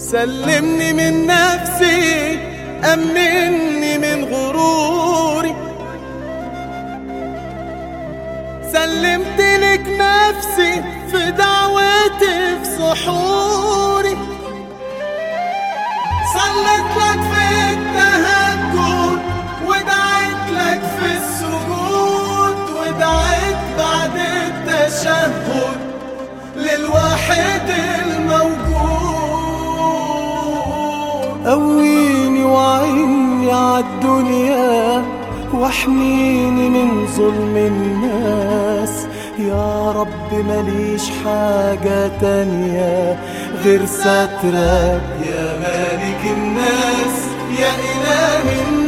سلمني من نفسي أمني من غروري سلمت لك نفسي في دعوتي في سحوري صليت لك في التهجد ودعيت لك في السجود ودعيت بعد التشهد للواحد قويني وعيني عالدنيا وأحميني من ظلم الناس. يا رب ماليش حاجة تانية غير سترك. يا مالك الناس يا إله الناس.